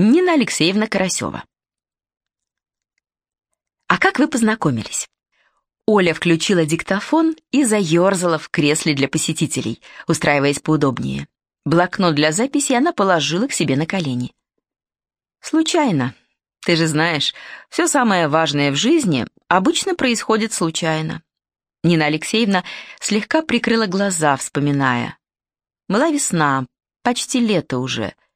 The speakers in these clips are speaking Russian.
Нина Алексеевна Карасева. А как вы познакомились? Оля включила диктофон и заерзала в кресле для посетителей, устраиваясь поудобнее. Блокнот для записи она положила к себе на колени. «Случайно. Ты же знаешь, все самое важное в жизни обычно происходит случайно». Нина Алексеевна слегка прикрыла глаза, вспоминая. Была весна, почти лето уже —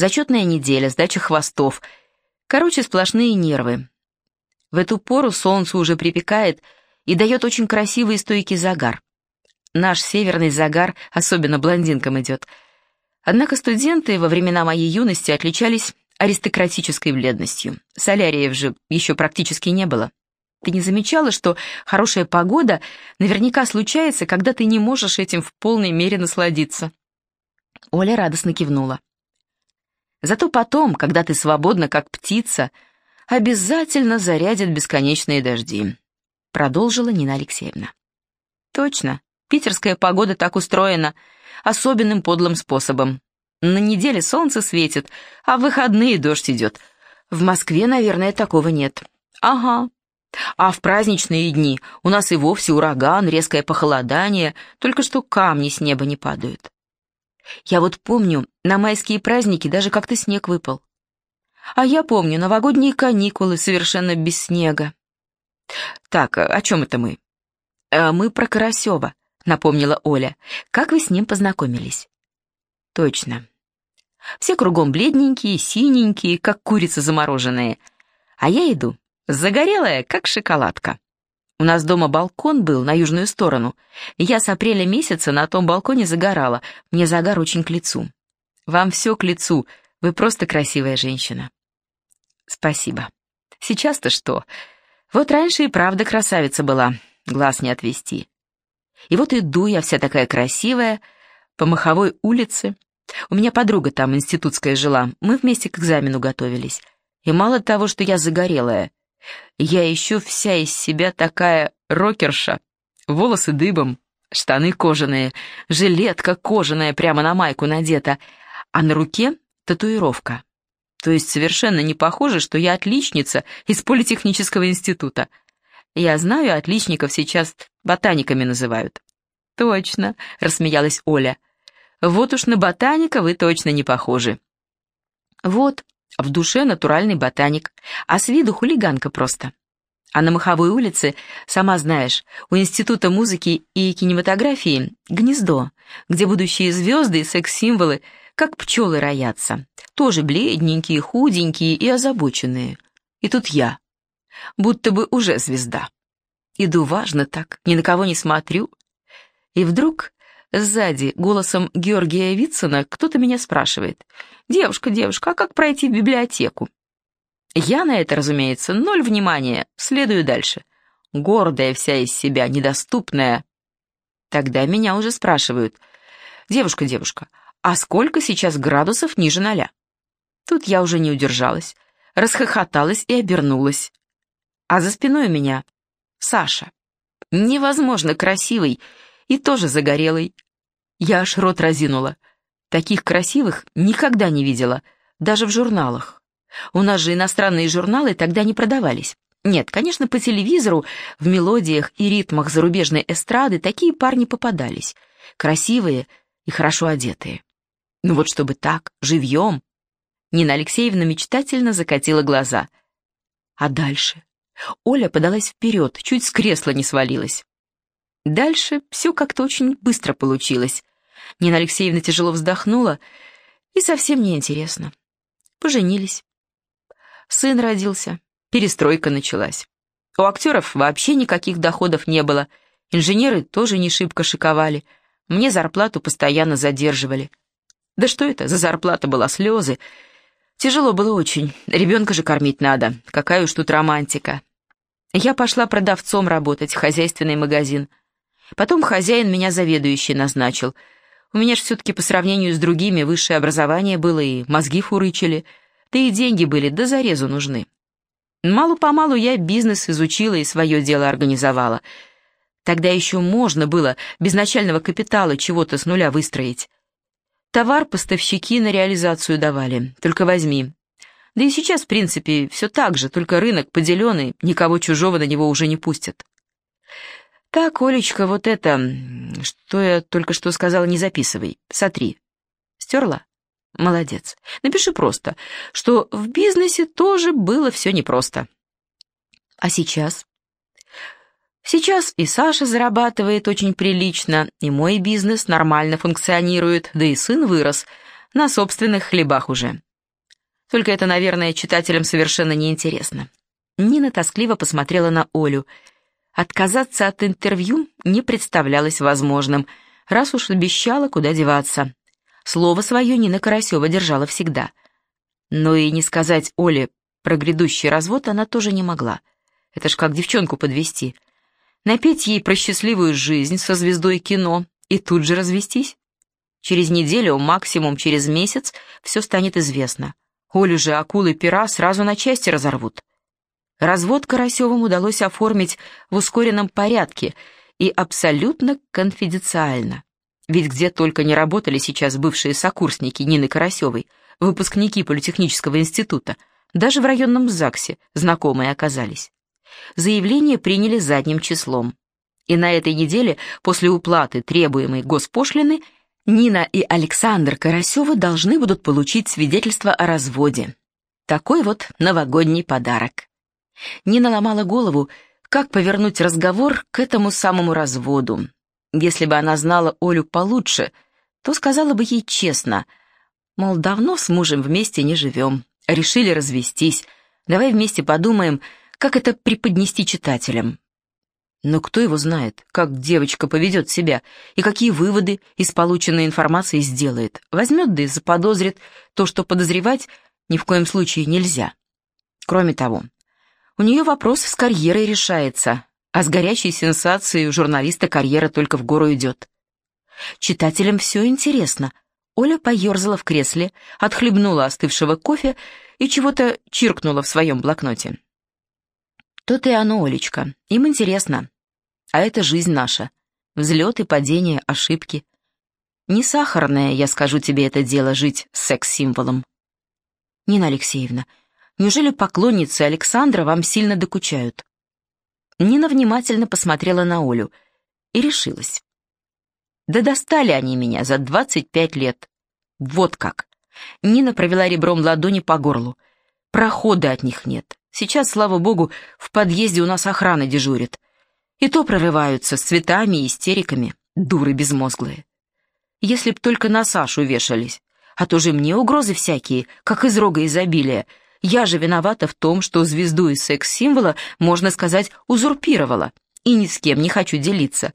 Зачетная неделя, сдача хвостов. Короче, сплошные нервы. В эту пору солнце уже припекает и дает очень красивый и стойкий загар. Наш северный загар особенно блондинкам идет. Однако студенты во времена моей юности отличались аристократической бледностью. Соляриев же еще практически не было. Ты не замечала, что хорошая погода наверняка случается, когда ты не можешь этим в полной мере насладиться?» Оля радостно кивнула. Зато потом, когда ты свободна, как птица, обязательно зарядят бесконечные дожди», — продолжила Нина Алексеевна. «Точно, питерская погода так устроена, особенным подлым способом. На неделе солнце светит, а в выходные дождь идет. В Москве, наверное, такого нет». «Ага. А в праздничные дни у нас и вовсе ураган, резкое похолодание, только что камни с неба не падают. Я вот помню, на майские праздники даже как-то снег выпал. А я помню новогодние каникулы совершенно без снега. Так, о чем это мы? «Э, мы про Карасева, напомнила Оля. Как вы с ним познакомились? Точно. Все кругом бледненькие, синенькие, как курицы замороженные. А я иду, загорелая, как шоколадка. У нас дома балкон был на южную сторону. Я с апреля месяца на том балконе загорала. Мне загар очень к лицу. Вам все к лицу. Вы просто красивая женщина. Спасибо. Сейчас-то что? Вот раньше и правда красавица была. Глаз не отвести. И вот иду я вся такая красивая, по Маховой улице. У меня подруга там институтская жила. Мы вместе к экзамену готовились. И мало того, что я загорелая, я еще вся из себя такая рокерша. Волосы дыбом, штаны кожаные, жилетка кожаная прямо на майку надета, а на руке татуировка. То есть совершенно не похоже, что я отличница из политехнического института. Я знаю, отличников сейчас ботаниками называют. «Точно», — рассмеялась Оля. «Вот уж на ботаника вы точно не похожи». «Вот, в душе натуральный ботаник, а с виду хулиганка просто. А на Маховой улице, сама знаешь, у Института музыки и кинематографии гнездо, где будущие звезды и секс-символы, как пчелы роятся, тоже бледненькие, худенькие и озабоченные. И тут я, будто бы уже звезда. Иду важно так, ни на кого не смотрю. И вдруг Сзади, голосом Георгия Вицина, кто-то меня спрашивает. «Девушка, девушка, а как пройти в библиотеку?» Я на это, разумеется, ноль внимания, следую дальше. Гордая вся из себя, недоступная. Тогда меня уже спрашивают. «Девушка, девушка, а сколько сейчас градусов ниже ноля?» Тут я уже не удержалась, расхохоталась и обернулась. А за спиной у меня Саша. Невозможно красивый и тоже загорелый. Я аж рот разинула. Таких красивых никогда не видела, даже в журналах. У нас же иностранные журналы тогда не продавались. Нет, конечно, по телевизору, в мелодиях и ритмах зарубежной эстрады такие парни попадались. Красивые и хорошо одетые. Ну вот чтобы так, живьем. Нина Алексеевна мечтательно закатила глаза. А дальше? Оля подалась вперед, чуть с кресла не свалилась. Дальше все как-то очень быстро получилось. Нина Алексеевна тяжело вздохнула, и совсем неинтересно. Поженились. Сын родился, перестройка началась. У актеров вообще никаких доходов не было, инженеры тоже не шибко шиковали, мне зарплату постоянно задерживали. Да что это, за зарплата была слезы. Тяжело было очень, ребенка же кормить надо, какая уж тут романтика. Я пошла продавцом работать в хозяйственный магазин — Потом хозяин меня заведующий назначил. У меня ж все-таки по сравнению с другими высшее образование было и мозги фурычили, да и деньги были, да зарезу нужны. Мало-помалу я бизнес изучила и свое дело организовала. Тогда еще можно было без начального капитала чего-то с нуля выстроить. Товар поставщики на реализацию давали, только возьми. Да и сейчас, в принципе, все так же, только рынок поделенный, никого чужого на него уже не пустят. Так, Олечка, вот это, что я только что сказала, не записывай, сотри. Стерла? Молодец. Напиши просто, что в бизнесе тоже было все непросто. А сейчас? Сейчас и Саша зарабатывает очень прилично, и мой бизнес нормально функционирует, да и сын вырос, на собственных хлебах уже. Только это, наверное, читателям совершенно неинтересно. Нина тоскливо посмотрела на Олю. Отказаться от интервью не представлялось возможным, раз уж обещала, куда деваться. Слово свое Нина Карасева держала всегда. Но и не сказать Оле про грядущий развод она тоже не могла. Это ж как девчонку подвести. Напеть ей про счастливую жизнь со звездой кино и тут же развестись. Через неделю, максимум через месяц, все станет известно. Олю же акулы пера сразу на части разорвут. Развод Карасевым удалось оформить в ускоренном порядке и абсолютно конфиденциально. Ведь где только не работали сейчас бывшие сокурсники Нины Карасевой, выпускники Политехнического института, даже в районном ЗАГСе знакомые оказались. Заявление приняли задним числом. И на этой неделе, после уплаты требуемой госпошлины, Нина и Александр Карасевы должны будут получить свидетельство о разводе. Такой вот новогодний подарок. Нина ломала голову, как повернуть разговор к этому самому разводу. Если бы она знала Олю получше, то сказала бы ей честно, мол, давно с мужем вместе не живем, решили развестись, давай вместе подумаем, как это преподнести читателям. Но кто его знает, как девочка поведет себя и какие выводы из полученной информации сделает. Возьмет да и заподозрит то, что подозревать ни в коем случае нельзя. Кроме того, у нее вопрос с карьерой решается, а с горячей сенсацией у журналиста карьера только в гору идет. Читателям все интересно. Оля поерзала в кресле, отхлебнула остывшего кофе и чего-то чиркнула в своем блокноте. То-то и оно, Олечка. Им интересно. А это жизнь наша. Взлеты, падения, ошибки. Не сахарное, я скажу тебе, это дело жить с секс-символом. Нина Алексеевна, неужели поклонницы Александра вам сильно докучают? Нина внимательно посмотрела на Олю и решилась. Да достали они меня за 25 лет. Вот как. Нина провела ребром ладони по горлу. Прохода от них нет. Сейчас, слава богу, в подъезде у нас охрана дежурит. И то прорываются с цветами и истериками, дуры безмозглые. Если б только на Сашу вешались, а то же мне угрозы всякие, как из рога изобилия. Я же виновата в том, что звезду из секс-символа, можно сказать, узурпировала, и ни с кем не хочу делиться.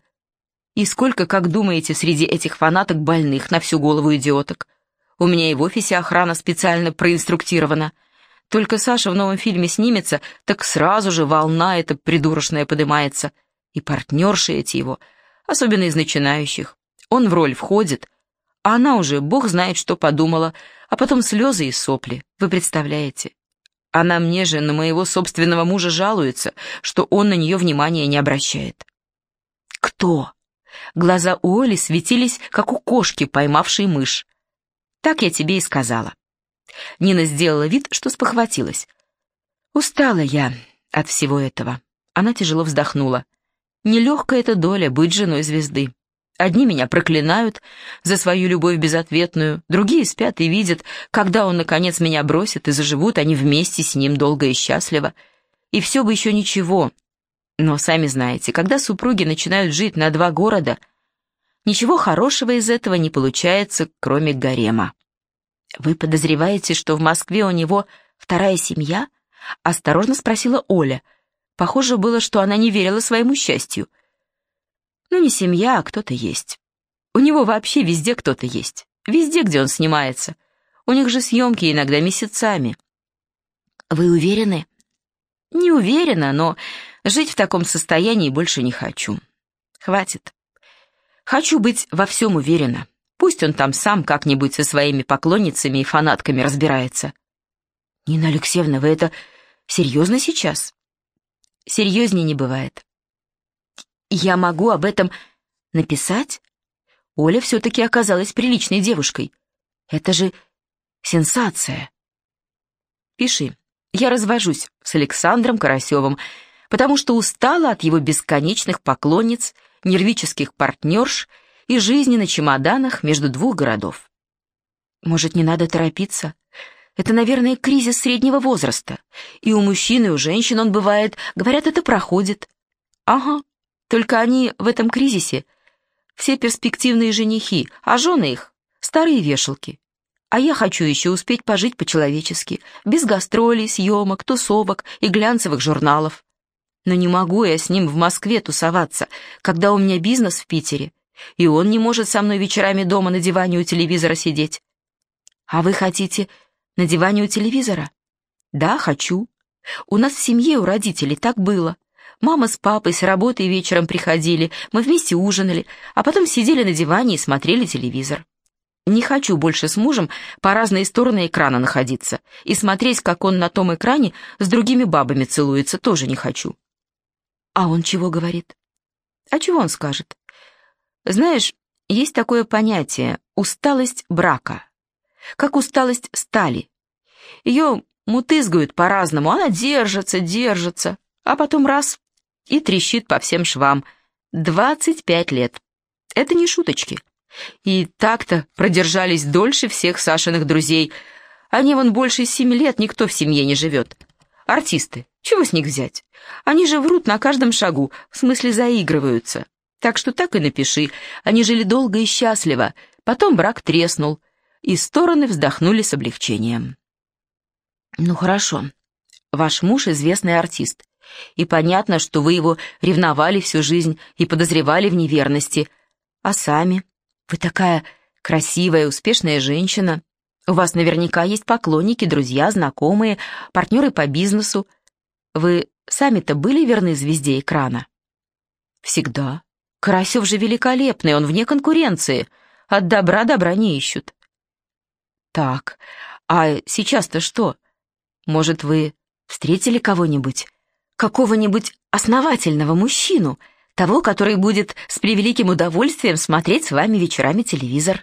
И сколько, как думаете, среди этих фанаток больных на всю голову идиоток? У меня и в офисе охрана специально проинструктирована — только Саша в новом фильме снимется, так сразу же волна эта придурочная поднимается. И партнерши эти его, особенно из начинающих. Он в роль входит, а она уже, бог знает, что подумала, а потом слезы и сопли. Вы представляете? Она мне же на моего собственного мужа жалуется, что он на нее внимания не обращает. Кто? Глаза у Оли светились, как у кошки, поймавшей мышь. Так я тебе и сказала. Нина сделала вид, что спохватилась. «Устала я от всего этого». Она тяжело вздохнула. «Нелегкая эта доля быть женой звезды. Одни меня проклинают за свою любовь безответную, другие спят и видят, когда он, наконец, меня бросит, и заживут они вместе с ним долго и счастливо. И все бы еще ничего. Но, сами знаете, когда супруги начинают жить на два города, ничего хорошего из этого не получается, кроме гарема. «Вы подозреваете, что в Москве у него вторая семья?» — осторожно спросила Оля. Похоже было, что она не верила своему счастью. «Ну, не семья, а кто-то есть. У него вообще везде кто-то есть. Везде, где он снимается. У них же съемки иногда месяцами». «Вы уверены?» «Не уверена, но жить в таком состоянии больше не хочу. Хватит. Хочу быть во всем уверена». Пусть он там сам как-нибудь со своими поклонницами и фанатками разбирается. Нина Алексеевна, вы это серьезно сейчас? Серьезнее не бывает. Я могу об этом написать? Оля все-таки оказалась приличной девушкой. Это же сенсация. Пиши. Я развожусь с Александром Карасевым, потому что устала от его бесконечных поклонниц, нервических партнерш и жизни на чемоданах между двух городов. Может, не надо торопиться? Это, наверное, кризис среднего возраста. И у мужчин, и у женщин он бывает. Говорят, это проходит. Ага, только они в этом кризисе. Все перспективные женихи, а жены их — старые вешалки. А я хочу еще успеть пожить по-человечески, без гастролей, съемок, тусовок и глянцевых журналов. Но не могу я с ним в Москве тусоваться, когда у меня бизнес в Питере, и он не может со мной вечерами дома на диване у телевизора сидеть. А вы хотите на диване у телевизора? Да, хочу. У нас в семье у родителей так было. Мама с папой с работы вечером приходили, мы вместе ужинали, а потом сидели на диване и смотрели телевизор. Не хочу больше с мужем по разные стороны экрана находиться, и смотреть, как он на том экране с другими бабами целуется, тоже не хочу. А он чего говорит? А чего он скажет? Знаешь, есть такое понятие «усталость брака», как усталость стали. Ее мутызгают по-разному, она держится, держится, а потом раз — и трещит по всем швам. Двадцать пять лет. Это не шуточки. И так-то продержались дольше всех Сашиных друзей. Они вон больше семи лет никто в семье не живет. Артисты, чего с них взять? Они же врут на каждом шагу, в смысле заигрываются. Так что так и напиши. Они жили долго и счастливо. Потом брак треснул, и стороны вздохнули с облегчением. Ну хорошо. Ваш муж известный артист. И понятно, что вы его ревновали всю жизнь и подозревали в неверности. А сами? Вы такая красивая, успешная женщина. У вас наверняка есть поклонники, друзья, знакомые, партнеры по бизнесу. Вы сами-то были верны звезде экрана? Всегда. Карасев же великолепный, он вне конкуренции. От добра добра не ищут. Так, а сейчас-то что? Может, вы встретили кого-нибудь? Какого-нибудь основательного мужчину? Того, который будет с превеликим удовольствием смотреть с вами вечерами телевизор?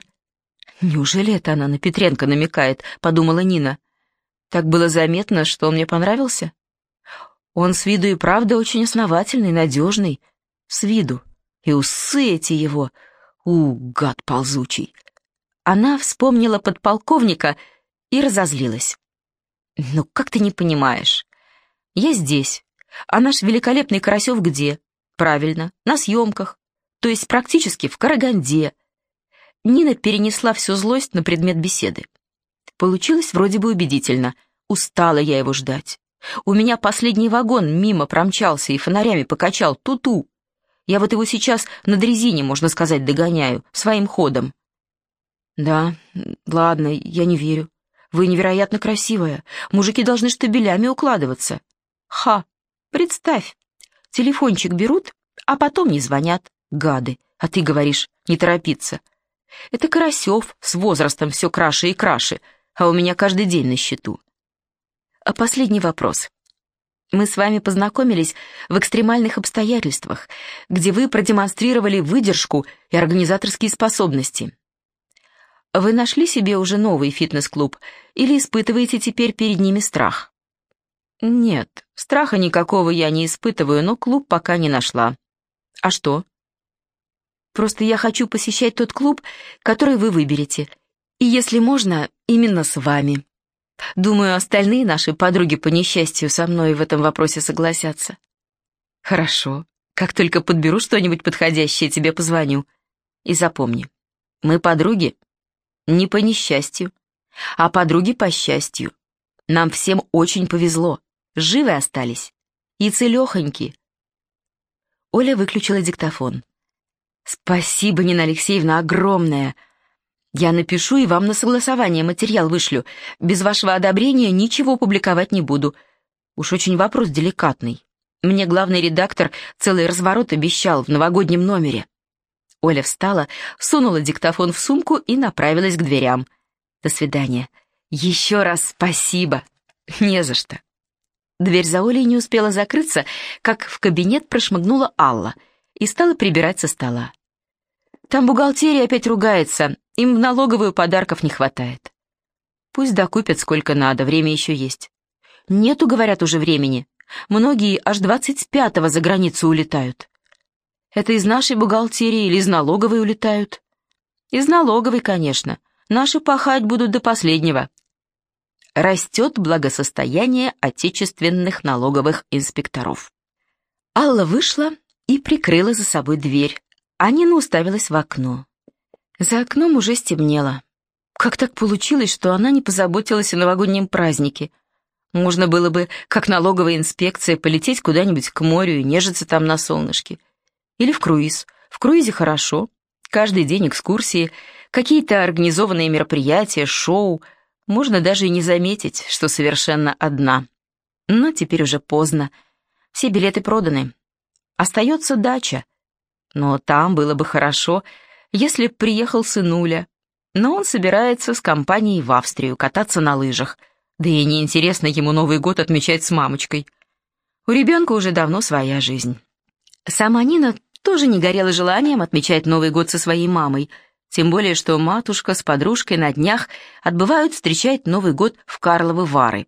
«Неужели это она на Петренко намекает?» — подумала Нина. «Так было заметно, что он мне понравился?» «Он с виду и правда очень основательный, надежный. С виду. И усы эти его. У, гад ползучий!» Она вспомнила подполковника и разозлилась. «Ну, как ты не понимаешь? Я здесь, а наш великолепный Карасев где? Правильно, на съемках, то есть практически в Караганде, Нина перенесла всю злость на предмет беседы. Получилось вроде бы убедительно. Устала я его ждать. У меня последний вагон мимо промчался и фонарями покачал ту-ту. Я вот его сейчас на дрезине, можно сказать, догоняю, своим ходом. Да, ладно, я не верю. Вы невероятно красивая. Мужики должны штабелями укладываться. Ха, представь, телефончик берут, а потом не звонят. Гады. А ты говоришь, не торопиться. Это Карасев с возрастом все краше и краше, а у меня каждый день на счету. А последний вопрос. Мы с вами познакомились в экстремальных обстоятельствах, где вы продемонстрировали выдержку и организаторские способности. Вы нашли себе уже новый фитнес-клуб или испытываете теперь перед ними страх? Нет, страха никакого я не испытываю, но клуб пока не нашла. А что? Просто я хочу посещать тот клуб, который вы выберете. И, если можно, именно с вами. Думаю, остальные наши подруги по несчастью со мной в этом вопросе согласятся. Хорошо. Как только подберу что-нибудь подходящее, тебе позвоню. И запомни, мы подруги не по несчастью, а подруги по счастью. Нам всем очень повезло. Живы остались. И целехоньки. Оля выключила диктофон. «Спасибо, Нина Алексеевна, огромное. Я напишу и вам на согласование материал вышлю. Без вашего одобрения ничего публиковать не буду. Уж очень вопрос деликатный. Мне главный редактор целый разворот обещал в новогоднем номере». Оля встала, сунула диктофон в сумку и направилась к дверям. «До свидания. Еще раз спасибо. Не за что». Дверь за Олей не успела закрыться, как в кабинет прошмыгнула Алла — и стала прибирать со стола. Там бухгалтерия опять ругается, им в налоговую подарков не хватает. Пусть докупят сколько надо, время еще есть. Нету, говорят, уже времени. Многие аж двадцать пятого за границу улетают. Это из нашей бухгалтерии или из налоговой улетают? Из налоговой, конечно. Наши пахать будут до последнего. Растет благосостояние отечественных налоговых инспекторов. Алла вышла и прикрыла за собой дверь, а Нина уставилась в окно. За окном уже стемнело. Как так получилось, что она не позаботилась о новогоднем празднике? Можно было бы, как налоговая инспекция, полететь куда-нибудь к морю и нежиться там на солнышке. Или в круиз. В круизе хорошо. Каждый день экскурсии, какие-то организованные мероприятия, шоу. Можно даже и не заметить, что совершенно одна. Но теперь уже поздно. Все билеты проданы. Остается дача. Но там было бы хорошо, если б приехал сынуля. Но он собирается с компанией в Австрию кататься на лыжах. Да и неинтересно ему Новый год отмечать с мамочкой. У ребенка уже давно своя жизнь. Сама Нина тоже не горела желанием отмечать Новый год со своей мамой, тем более что матушка с подружкой на днях отбывают встречать Новый год в Карловы Вары.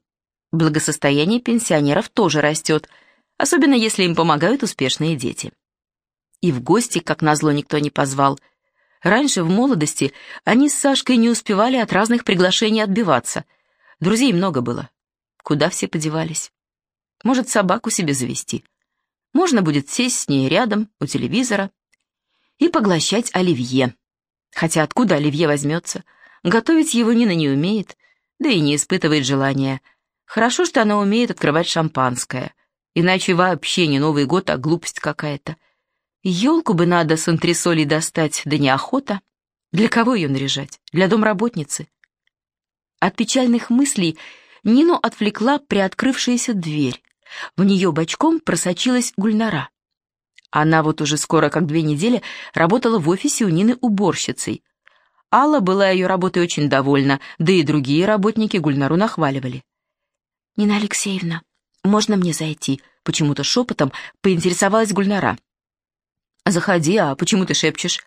Благосостояние пенсионеров тоже растет, особенно если им помогают успешные дети. И в гости, как назло, никто не позвал. Раньше, в молодости, они с Сашкой не успевали от разных приглашений отбиваться. Друзей много было. Куда все подевались? Может, собаку себе завести? Можно будет сесть с ней рядом, у телевизора, и поглощать оливье. Хотя откуда оливье возьмется? Готовить его Нина не умеет, да и не испытывает желания. Хорошо, что она умеет открывать шампанское. Иначе вообще не Новый год, а глупость какая-то. Елку бы надо с антресолей достать, да неохота. Для кого ее наряжать? Для домработницы? От печальных мыслей Нину отвлекла приоткрывшаяся дверь. В нее бочком просочилась Гульнара. Она вот уже скоро, как две недели, работала в офисе у Нины уборщицей. Алла была ее работой очень довольна, да и другие работники Гульнару нахваливали. «Нина Алексеевна, можно мне зайти?» Почему-то шепотом поинтересовалась Гульнара. «Заходи, а почему ты шепчешь?»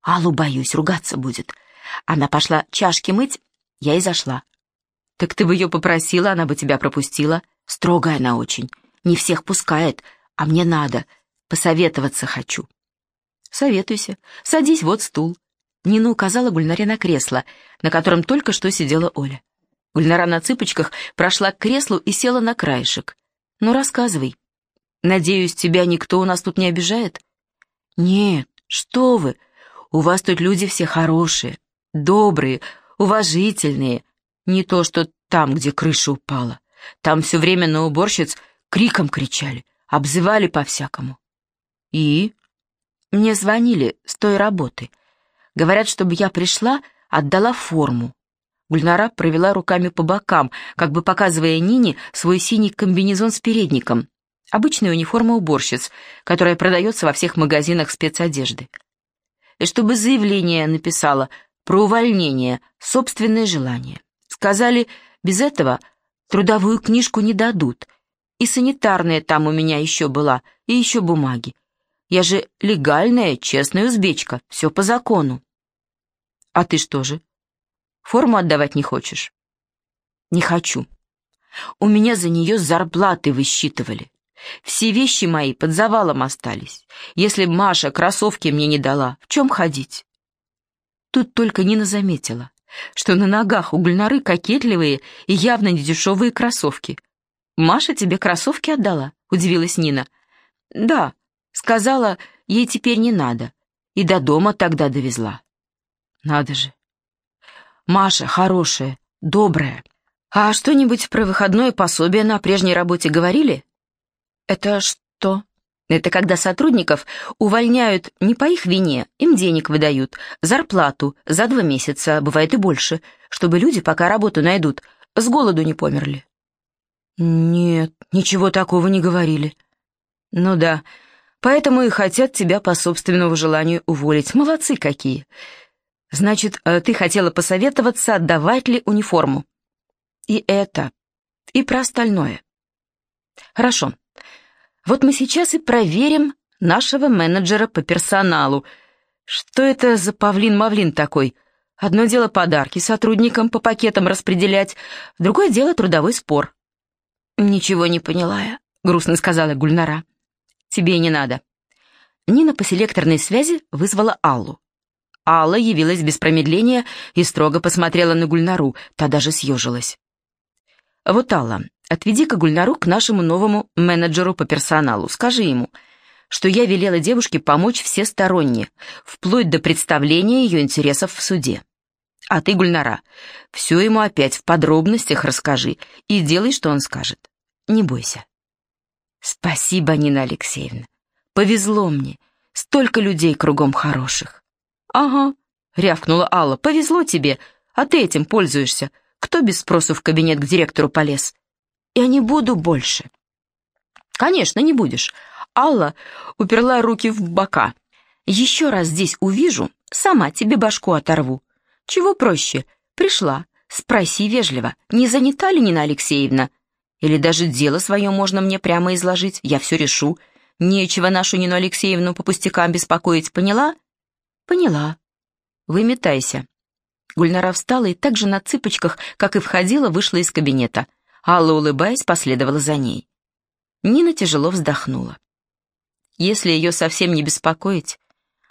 «Аллу боюсь, ругаться будет. Она пошла чашки мыть, я и зашла. Так ты бы ее попросила, она бы тебя пропустила. Строгая она очень. Не всех пускает, а мне надо. Посоветоваться хочу. Советуйся. Садись, вот стул. Нина указала Гульнаре на кресло, на котором только что сидела Оля. Гульнара на цыпочках прошла к креслу и села на краешек. «Ну, рассказывай. Надеюсь, тебя никто у нас тут не обижает?» «Нет, что вы. У вас тут люди все хорошие, добрые, уважительные. Не то, что там, где крыша упала. Там все время на уборщиц криком кричали, обзывали по-всякому. И? Мне звонили с той работы. Говорят, чтобы я пришла, отдала форму. Гульнара провела руками по бокам, как бы показывая Нине свой синий комбинезон с передником. Обычная униформа уборщиц, которая продается во всех магазинах спецодежды. И чтобы заявление написала про увольнение, собственное желание. Сказали, без этого Трудовую книжку не дадут. И санитарная там у меня еще была, и еще бумаги. Я же легальная, честная узбечка, все по закону. А ты что же? Форму отдавать не хочешь? Не хочу. У меня за нее зарплаты высчитывали. Все вещи мои под завалом остались. Если б Маша кроссовки мне не дала, в чем ходить? Тут только Нина заметила что на ногах у Гульнары кокетливые и явно недешевые кроссовки. «Маша тебе кроссовки отдала?» — удивилась Нина. «Да», — сказала, ей теперь не надо. И до дома тогда довезла. «Надо же». «Маша хорошая, добрая. А что-нибудь про выходное пособие на прежней работе говорили?» «Это что?» Это когда сотрудников увольняют не по их вине, им денег выдают, зарплату за два месяца, бывает и больше, чтобы люди, пока работу найдут, с голоду не померли. Нет, ничего такого не говорили. Ну да, поэтому и хотят тебя по собственному желанию уволить. Молодцы какие. Значит, э, ты хотела посоветоваться, отдавать ли униформу. И это, и про остальное. Хорошо. Вот мы сейчас и проверим нашего менеджера по персоналу. Что это за павлин-мавлин такой? Одно дело подарки сотрудникам по пакетам распределять, другое дело трудовой спор. «Ничего не поняла я», — грустно сказала Гульнара. «Тебе не надо». Нина по селекторной связи вызвала Аллу. Алла явилась без промедления и строго посмотрела на Гульнару, та даже съежилась. «Вот, Алла, отведи-ка Гульнару к нашему новому менеджеру по персоналу. Скажи ему, что я велела девушке помочь всесторонне, вплоть до представления ее интересов в суде. А ты, Гульнара, все ему опять в подробностях расскажи и делай, что он скажет. Не бойся». «Спасибо, Нина Алексеевна. Повезло мне. Столько людей кругом хороших». «Ага», — рявкнула Алла, — «повезло тебе, а ты этим пользуешься. Кто без спросу в кабинет к директору полез? Я не буду больше». «Конечно, не будешь». Алла уперла руки в бока. «Еще раз здесь увижу, сама тебе башку оторву. Чего проще? Пришла, спроси вежливо, не занята ли Нина Алексеевна? Или даже дело свое можно мне прямо изложить, я все решу. Нечего нашу Нину Алексеевну по пустякам беспокоить, поняла? Поняла. Выметайся. Гульнара встала и так же на цыпочках, как и входила, вышла из кабинета. Алла, улыбаясь, последовала за ней. Нина тяжело вздохнула. Если ее совсем не беспокоить,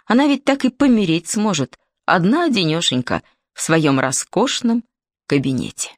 она ведь так и помереть сможет, одна денешенька, в своем роскошном кабинете.